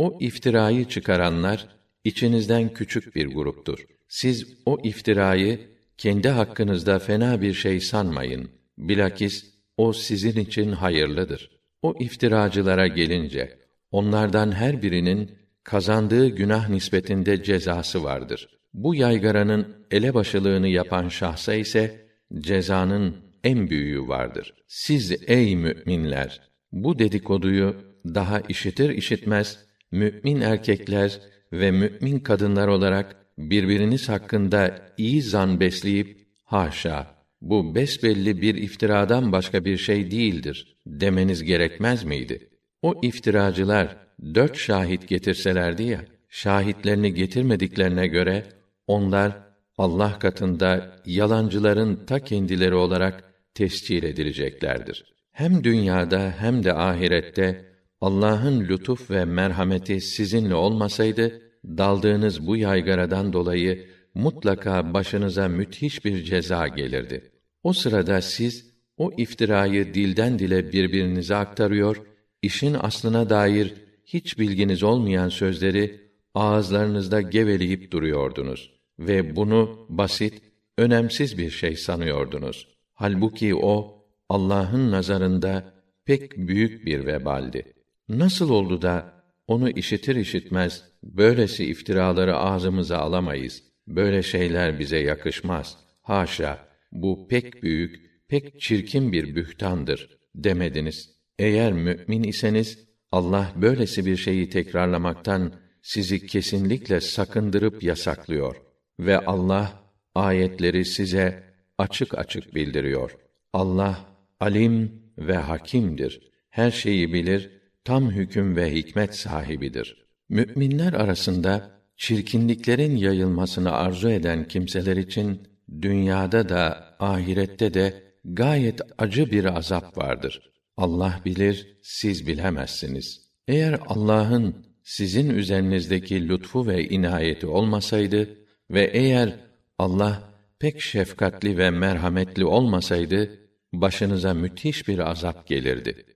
O iftirayı çıkaranlar içinizden küçük bir gruptur. Siz o iftirayı kendi hakkınızda fena bir şey sanmayın. Bilakis o sizin için hayırlıdır. O iftiracılara gelince onlardan her birinin kazandığı günah nispetinde cezası vardır. Bu yaygaranın elebaşılığını yapan şahsa ise cezanın en büyüğü vardır. Siz ey müminler bu dedikoduyu daha işitir işitmez mümin erkekler ve mümin kadınlar olarak birbiriniz hakkında iyi zan besleyip haşa bu besbelli bir iftiradan başka bir şey değildir demeniz gerekmez miydi? O iftiracılar dört şahit getirselerdi ya, şahitlerini getirmediklerine göre onlar Allah katında yalancıların ta kendileri olarak tescil edileceklerdir. Hem dünyada hem de ahirette Allah'ın lütuf ve merhameti sizinle olmasaydı daldığınız bu yaygaradan dolayı mutlaka başınıza müthiş bir ceza gelirdi. O sırada siz o iftirayı dilden dile birbirinize aktarıyor, işin aslına dair hiç bilginiz olmayan sözleri ağızlarınızda geveleyip duruyordunuz ve bunu basit, önemsiz bir şey sanıyordunuz. Halbuki o Allah'ın nazarında pek büyük bir vebaldi. Nasıl oldu da onu işitir işitmez böylesi iftiraları ağzımıza alamayız. Böyle şeyler bize yakışmaz. Haşa, bu pek büyük, pek çirkin bir bühtandır demediniz. Eğer mümin iseniz Allah böylesi bir şeyi tekrarlamaktan sizi kesinlikle sakındırıp yasaklıyor ve Allah ayetleri size açık açık bildiriyor. Allah alim ve hakimdir. Her şeyi bilir, tam hüküm ve hikmet sahibidir. Müminler arasında çirkinliklerin yayılmasını arzu eden kimseler için dünyada da ahirette de gayet acı bir azap vardır. Allah bilir, siz bilemezsiniz. Eğer Allah'ın sizin üzerinizdeki lütfu ve inayeti olmasaydı ve eğer Allah pek şefkatli ve merhametli olmasaydı başınıza müthiş bir azap gelirdi.